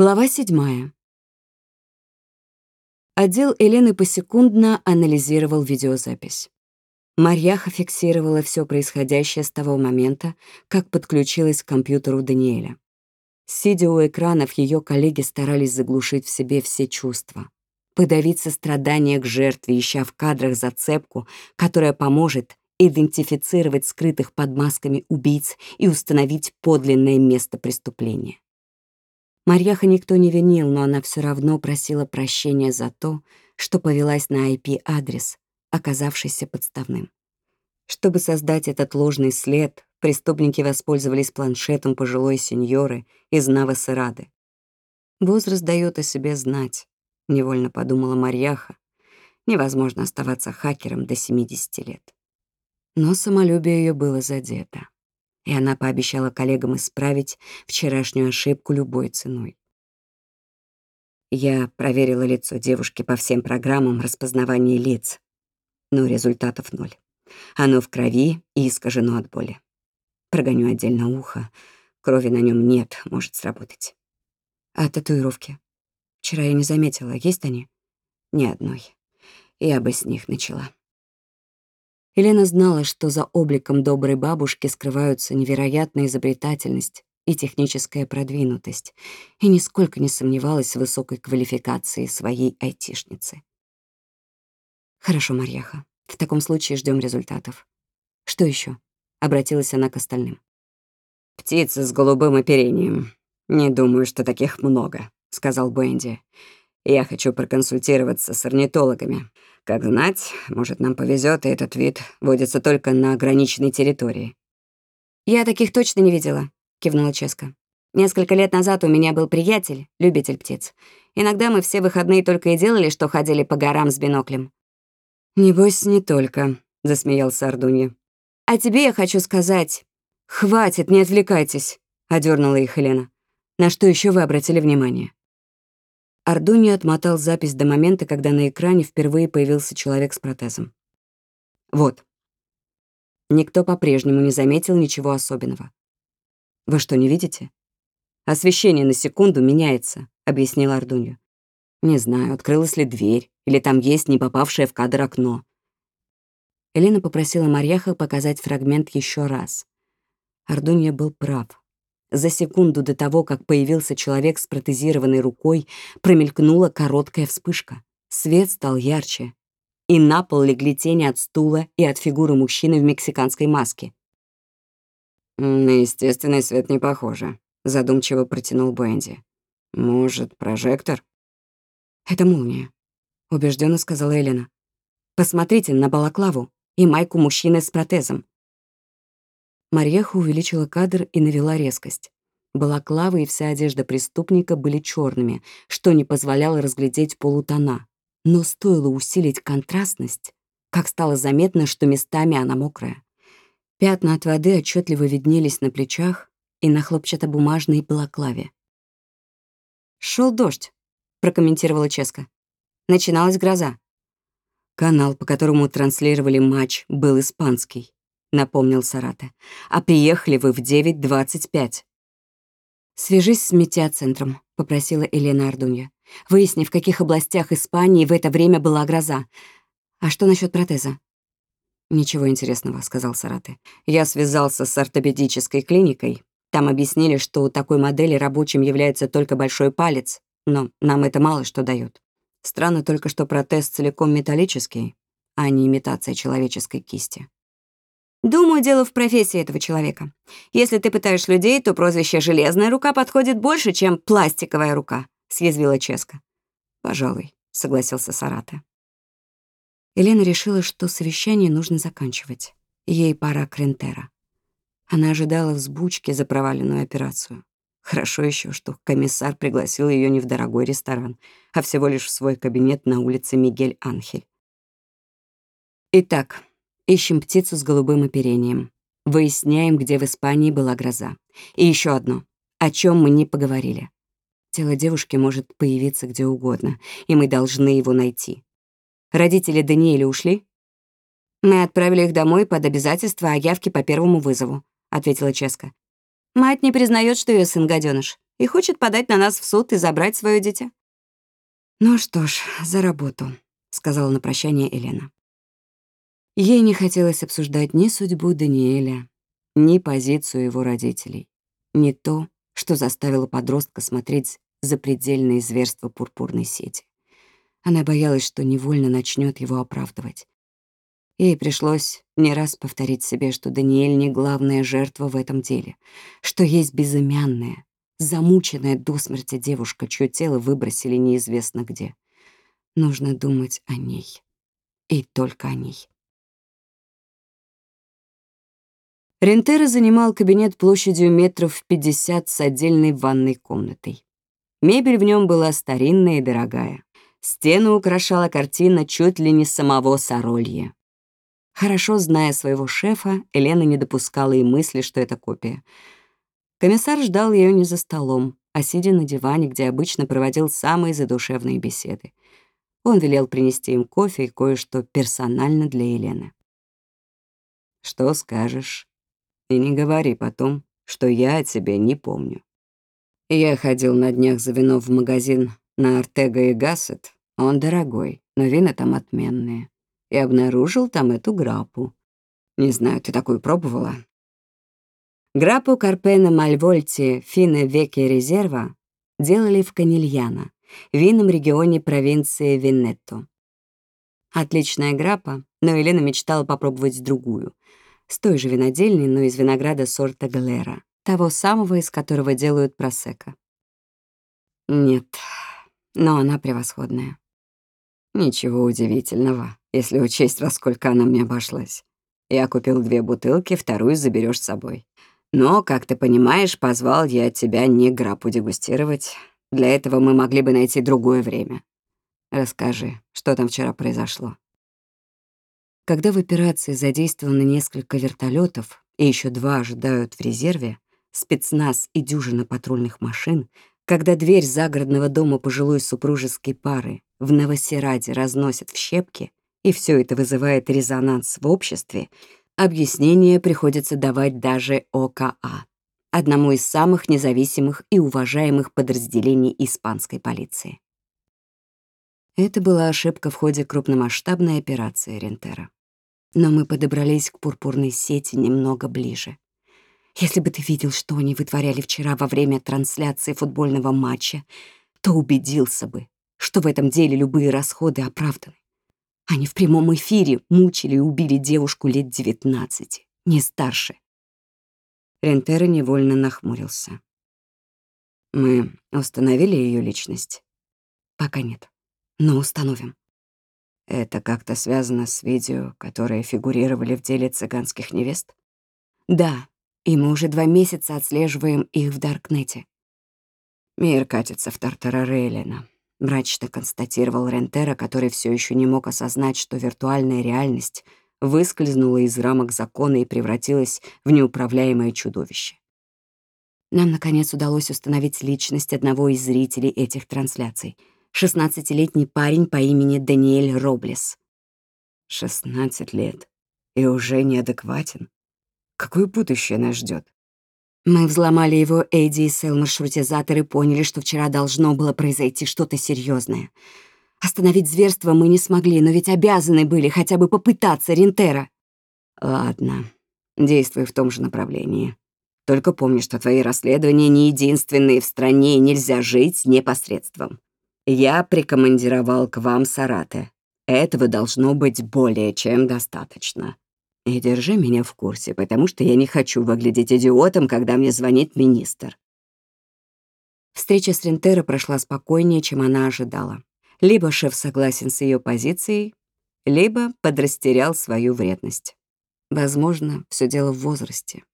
Глава седьмая. Отдел Елены посекундно анализировал видеозапись. Марьяха фиксировала все происходящее с того момента, как подключилась к компьютеру Даниэля. Сидя у экранов, ее коллеги старались заглушить в себе все чувства, подавить сострадание к жертве, ища в кадрах зацепку, которая поможет идентифицировать скрытых под масками убийц и установить подлинное место преступления. Марьяха никто не винил, но она все равно просила прощения за то, что повелась на IP-адрес, оказавшийся подставным. Чтобы создать этот ложный след, преступники воспользовались планшетом пожилой сеньоры из Навасырады. «Возраст дает о себе знать», — невольно подумала Марьяха. «Невозможно оставаться хакером до 70 лет». Но самолюбие ее было задето и она пообещала коллегам исправить вчерашнюю ошибку любой ценой. Я проверила лицо девушки по всем программам распознавания лиц, но результатов ноль. Оно в крови и искажено от боли. Прогоню отдельно ухо, крови на нем нет, может сработать. А татуировки? Вчера я не заметила, есть они? Ни одной. Я бы с них начала. Елена знала, что за обликом доброй бабушки скрываются невероятная изобретательность и техническая продвинутость, и нисколько не сомневалась в высокой квалификации своей айтишницы. «Хорошо, Марьяха, в таком случае ждем результатов. Что еще? обратилась она к остальным. «Птица с голубым оперением. Не думаю, что таких много», — сказал Бенди. «Я хочу проконсультироваться с орнитологами. Как знать, может, нам повезет, и этот вид водится только на ограниченной территории. «Я таких точно не видела», — кивнула Ческа. «Несколько лет назад у меня был приятель, любитель птиц. Иногда мы все выходные только и делали, что ходили по горам с биноклем». «Небось, не только», — засмеялся Ардунья. «А тебе я хочу сказать...» «Хватит, не отвлекайтесь», — одернула их Елена. «На что еще вы обратили внимание?» Ардуни отмотал запись до момента, когда на экране впервые появился человек с протезом. Вот. Никто по-прежнему не заметил ничего особенного. «Вы что, не видите?» «Освещение на секунду меняется», — объяснил Ардунью. «Не знаю, открылась ли дверь, или там есть не попавшее в кадр окно». Элена попросила Марьяха показать фрагмент еще раз. Ардунья был прав. За секунду до того, как появился человек с протезированной рукой, промелькнула короткая вспышка. Свет стал ярче, и на пол легли тени от стула и от фигуры мужчины в мексиканской маске. «На естественный свет не похоже», — задумчиво протянул Бенди. «Может, прожектор?» «Это молния», — убежденно сказала Элена. «Посмотрите на балаклаву и майку мужчины с протезом. Марьяха увеличила кадр и навела резкость. Балаклава и вся одежда преступника были черными, что не позволяло разглядеть полутона. Но стоило усилить контрастность, как стало заметно, что местами она мокрая. Пятна от воды отчетливо виднелись на плечах и на хлопчатобумажной балаклаве. Шел дождь», — прокомментировала Ческа. «Начиналась гроза». Канал, по которому транслировали матч, был испанский. — напомнил Сарата. «А приехали вы в 9.25». «Свяжись с медиацентром», — попросила Елена Ардунья. «Выясни, в каких областях Испании в это время была гроза. А что насчет протеза?» «Ничего интересного», — сказал Сараты. «Я связался с ортопедической клиникой. Там объяснили, что у такой модели рабочим является только большой палец, но нам это мало что дает. Странно только, что протез целиком металлический, а не имитация человеческой кисти». Думаю, дело в профессии этого человека. Если ты пытаешь людей, то прозвище «железная рука» подходит больше, чем «пластиковая рука», — съязвила Ческа. «Пожалуй», — согласился Сарата. Елена решила, что совещание нужно заканчивать. Ей пора к Рентера. Она ожидала взбучки за проваленную операцию. Хорошо еще, что комиссар пригласил ее не в дорогой ресторан, а всего лишь в свой кабинет на улице Мигель-Анхель. Итак, Ищем птицу с голубым оперением. Выясняем, где в Испании была гроза. И еще одно, о чем мы не поговорили. Тело девушки может появиться где угодно, и мы должны его найти. Родители Даниэля ушли? Мы отправили их домой под обязательство о явке по первому вызову, ответила Ческа. Мать не признает, что ее сын гаденыш. и хочет подать на нас в суд и забрать свое дитя. «Ну что ж, за работу», — сказала на прощание Елена. Ей не хотелось обсуждать ни судьбу Даниэля, ни позицию его родителей, ни то, что заставило подростка смотреть запредельные зверства пурпурной сети. Она боялась, что невольно начнет его оправдывать. Ей пришлось не раз повторить себе, что Даниэль не главная жертва в этом деле, что есть безымянная, замученная до смерти девушка, чье тело выбросили неизвестно где. Нужно думать о ней. И только о ней. Рентера занимал кабинет площадью метров 50 с отдельной ванной комнатой. Мебель в нем была старинная и дорогая. Стену украшала картина чуть ли не самого Соролья. Хорошо зная своего шефа, Елена не допускала и мысли, что это копия. Комиссар ждал ее не за столом, а сидя на диване, где обычно проводил самые задушевные беседы. Он велел принести им кофе и кое-что персонально для Елены. «Что скажешь? И не говори потом, что я о тебе не помню. Я ходил на днях за вино в магазин на Артега и Гассет. Он дорогой, но вина там отменные и обнаружил там эту грапу. Не знаю, ты такую пробовала? Грапу Карпена Мальвольти Фине Веки Резерва делали в Канильяно, винном регионе провинции Венетто. Отличная грапа, но Елена мечтала попробовать другую. С той же винодельни, но из винограда сорта Галера, того самого, из которого делают просека. Нет, но она превосходная. Ничего удивительного если учесть, во сколько она мне обошлась. Я купил две бутылки, вторую заберешь с собой. Но, как ты понимаешь, позвал я тебя не грапу дегустировать. Для этого мы могли бы найти другое время. Расскажи, что там вчера произошло. Когда в операции задействовано несколько вертолетов и еще два ожидают в резерве, спецназ и дюжина патрульных машин, когда дверь загородного дома пожилой супружеской пары в Новосираде разносят в щепки, и все это вызывает резонанс в обществе, объяснение приходится давать даже ОКА, одному из самых независимых и уважаемых подразделений испанской полиции. Это была ошибка в ходе крупномасштабной операции Рентера. Но мы подобрались к пурпурной сети немного ближе. Если бы ты видел, что они вытворяли вчера во время трансляции футбольного матча, то убедился бы, что в этом деле любые расходы оправданы. Они в прямом эфире мучили и убили девушку лет девятнадцати, не старше. Рентера невольно нахмурился. Мы установили ее личность? Пока нет, но установим. Это как-то связано с видео, которые фигурировали в деле цыганских невест? Да, и мы уже два месяца отслеживаем их в Даркнете. Мир катится в Тартарары, Елена. — мрачно констатировал Рентера, который все еще не мог осознать, что виртуальная реальность выскользнула из рамок закона и превратилась в неуправляемое чудовище. Нам, наконец, удалось установить личность одного из зрителей этих трансляций. 16-летний парень по имени Даниэль Роблес. 16 лет. И уже неадекватен. Какое будущее нас ждет? Мы взломали его ADSL-маршрутизатор и поняли, что вчера должно было произойти что-то серьезное. Остановить зверство мы не смогли, но ведь обязаны были хотя бы попытаться, Рентера. Ладно, действуй в том же направлении. Только помни, что твои расследования не единственные в стране, и нельзя жить непосредством. Я прикомандировал к вам Сарате. Этого должно быть более чем достаточно. И держи меня в курсе, потому что я не хочу выглядеть идиотом, когда мне звонит министр. Встреча с Рентеро прошла спокойнее, чем она ожидала. Либо шеф согласен с ее позицией, либо подрастерял свою вредность. Возможно, все дело в возрасте.